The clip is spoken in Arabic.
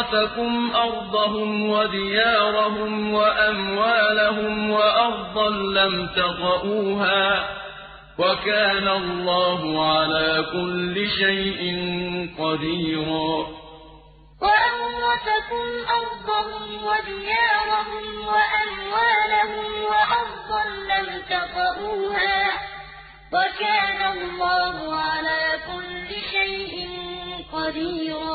وَرَثَكُمْ أَرْضَهُمْ وَدِيَارَهُمْ وَأَمْوَالَهُمْ وَأَرْضًا لَّمْ تَطَئُوهَا ۚ وَكَانَ اللَّهُ عَلَىٰ كُلِّ شَيْءٍ قَدِيرًا وَأَوْرَثَكُمْ أَرْضَهُمْ وَدِيَارَهُمْ وَأَمْوَالَهُمْ وَأَرْضًا لَّمْ تَطَئُوهَا ۚ وَكَانَ اللَّهُ عَلَىٰ كُلِّ شَيْءٍ قَدِيرًا